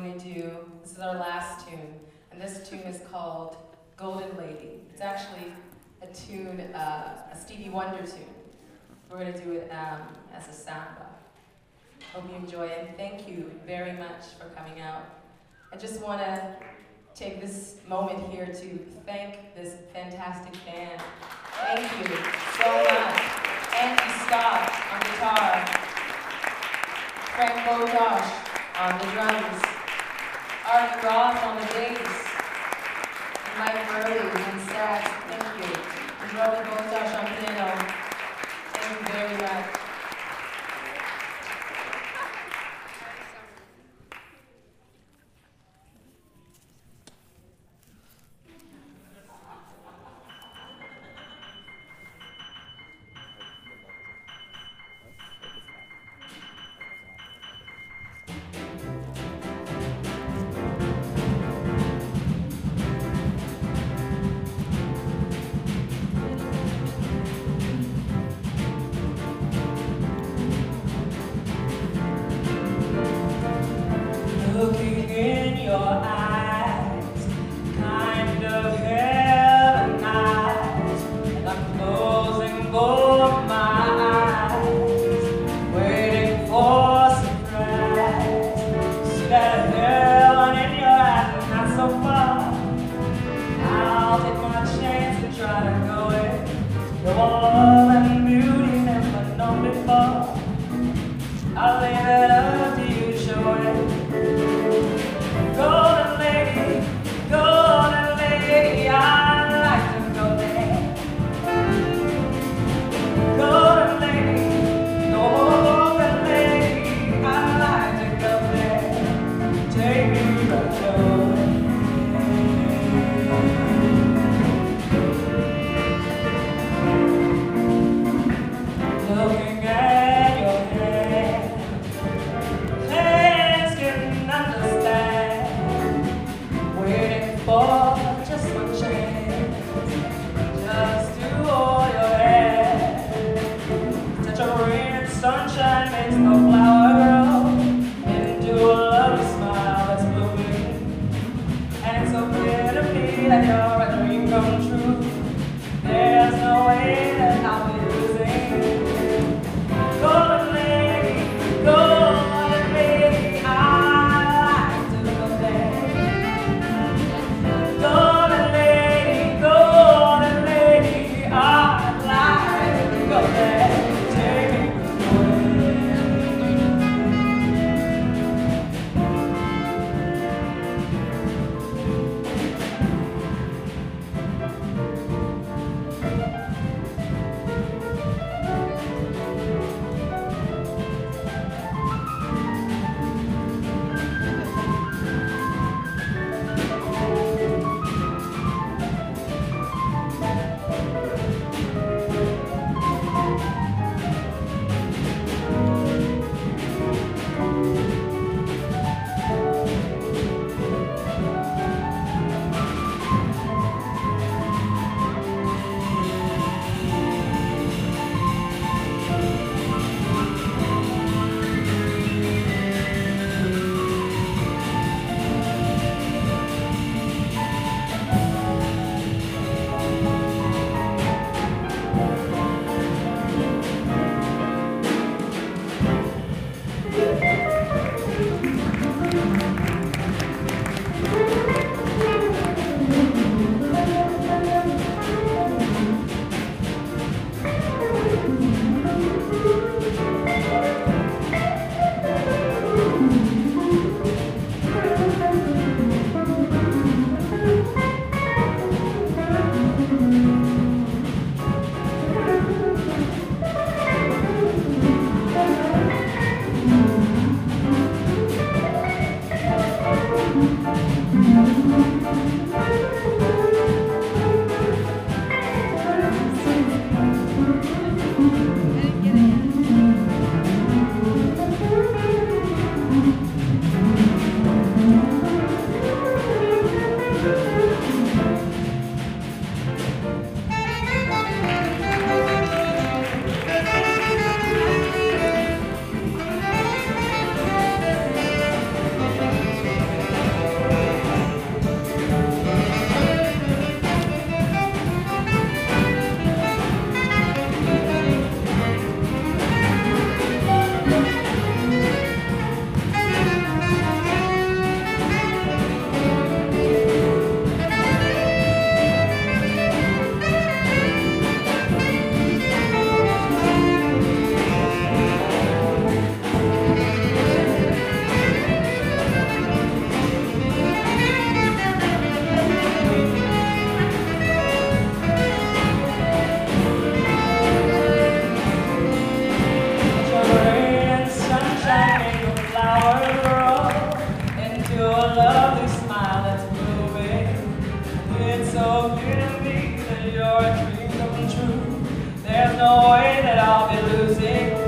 going to do, this is our last tune, and this tune is called Golden Lady. It's actually a tune, uh, a Stevie Wonder tune. We're going to do it um, as a samba. Hope you enjoy it. Thank you very much for coming out. I just want to take this moment here to thank this fantastic band. Thank you so much. Andy Scott on guitar, Frank Bojosh on the drums, Art Roth on the bass, Mike Burley on sax. Thank you. And Robert try to go. You're more than beauty never known before. I'll leave it Thank you. true. There's no way that I'll be losing.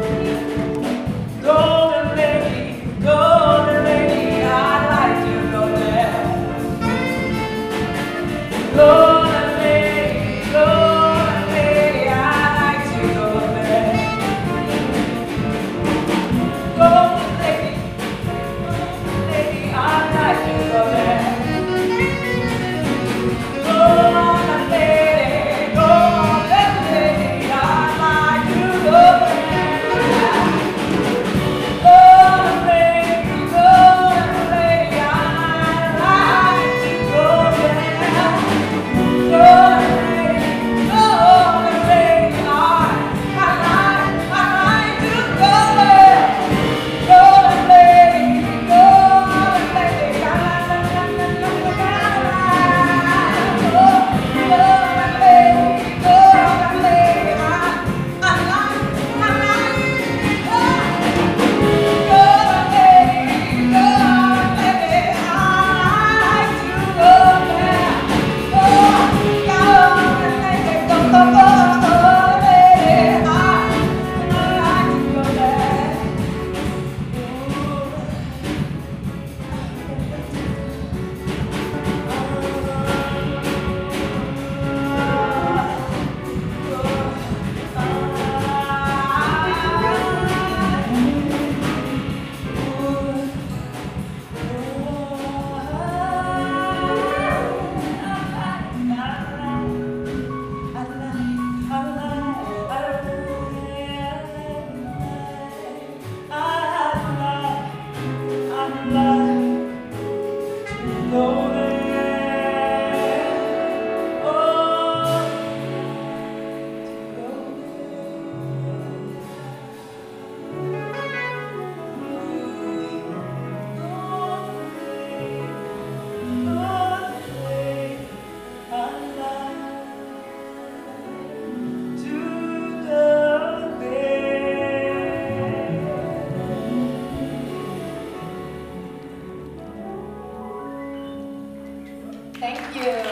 Thank you.